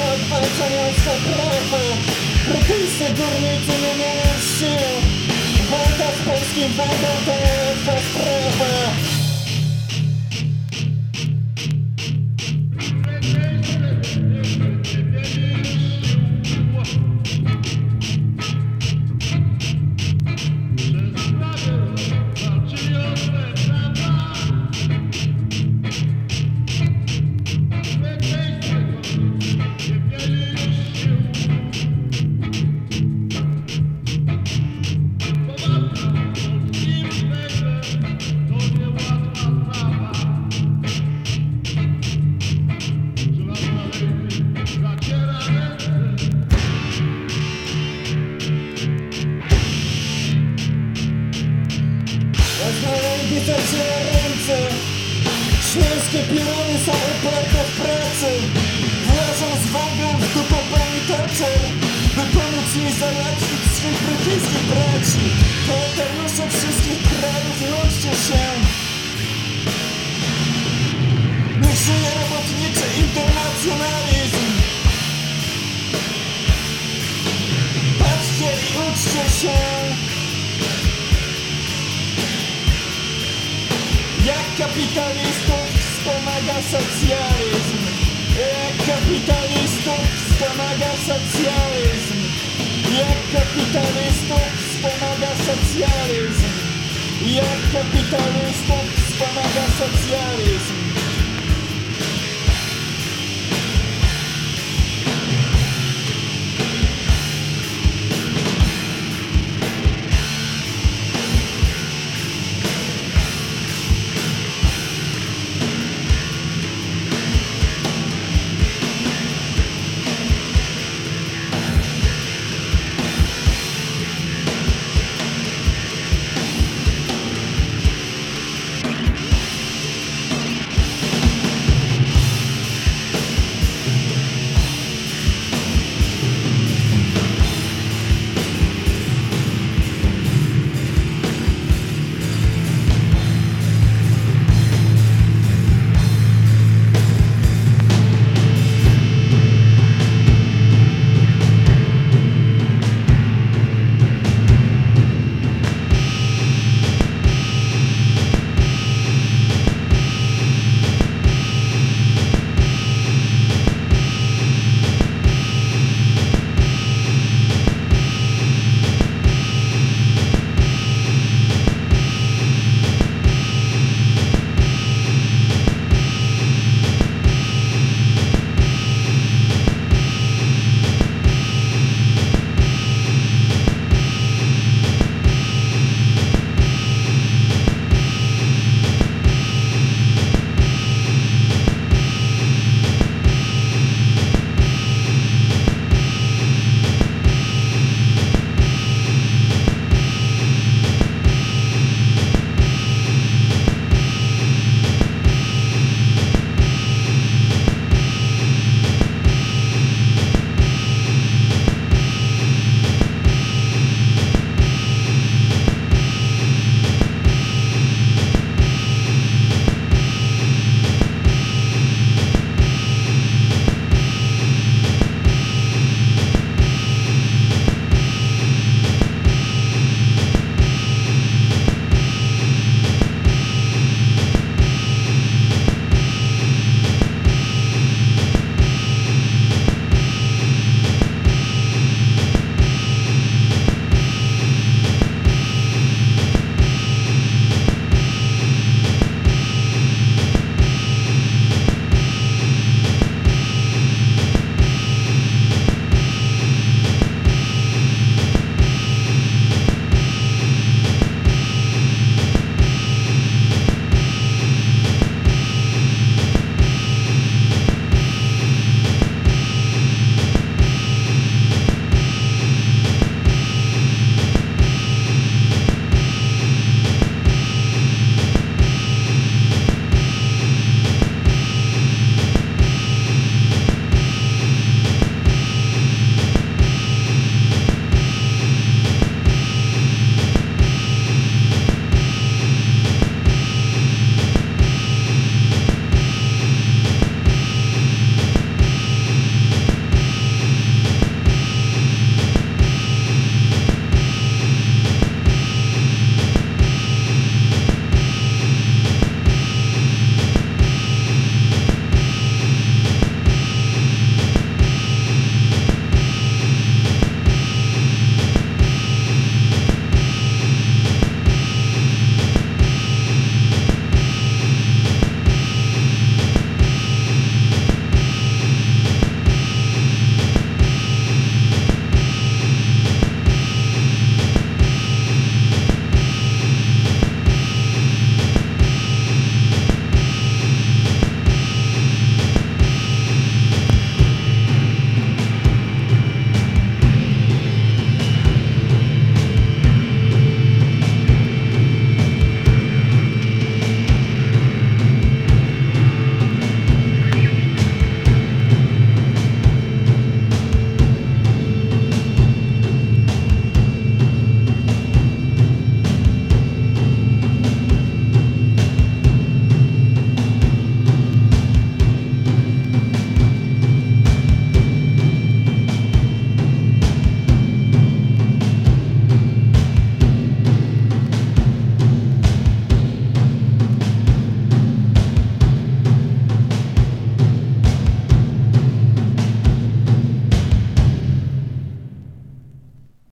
rok walczenia o swe prawa. Brytyjscy górnicy mieli sił. Walka z polskim węglem to łatwa sprawa Śląskie pioruny są uparte w pracy. Włażą z węglem w dupę Thatcher By pomóc jej załatwić swych brytyjskich braci. Wolontariusze wszystkich krajów łączcie się. Niech żyje robotniczy internacjonalizm. Patrzcie i uczcie się. Jak kapitalistów wspomaga socjalizm Jak kapitalistów wspomaga socjalizm Jak kapitalistów wspomaga socjalizm Jak kapitalistów wspomaga socjalizm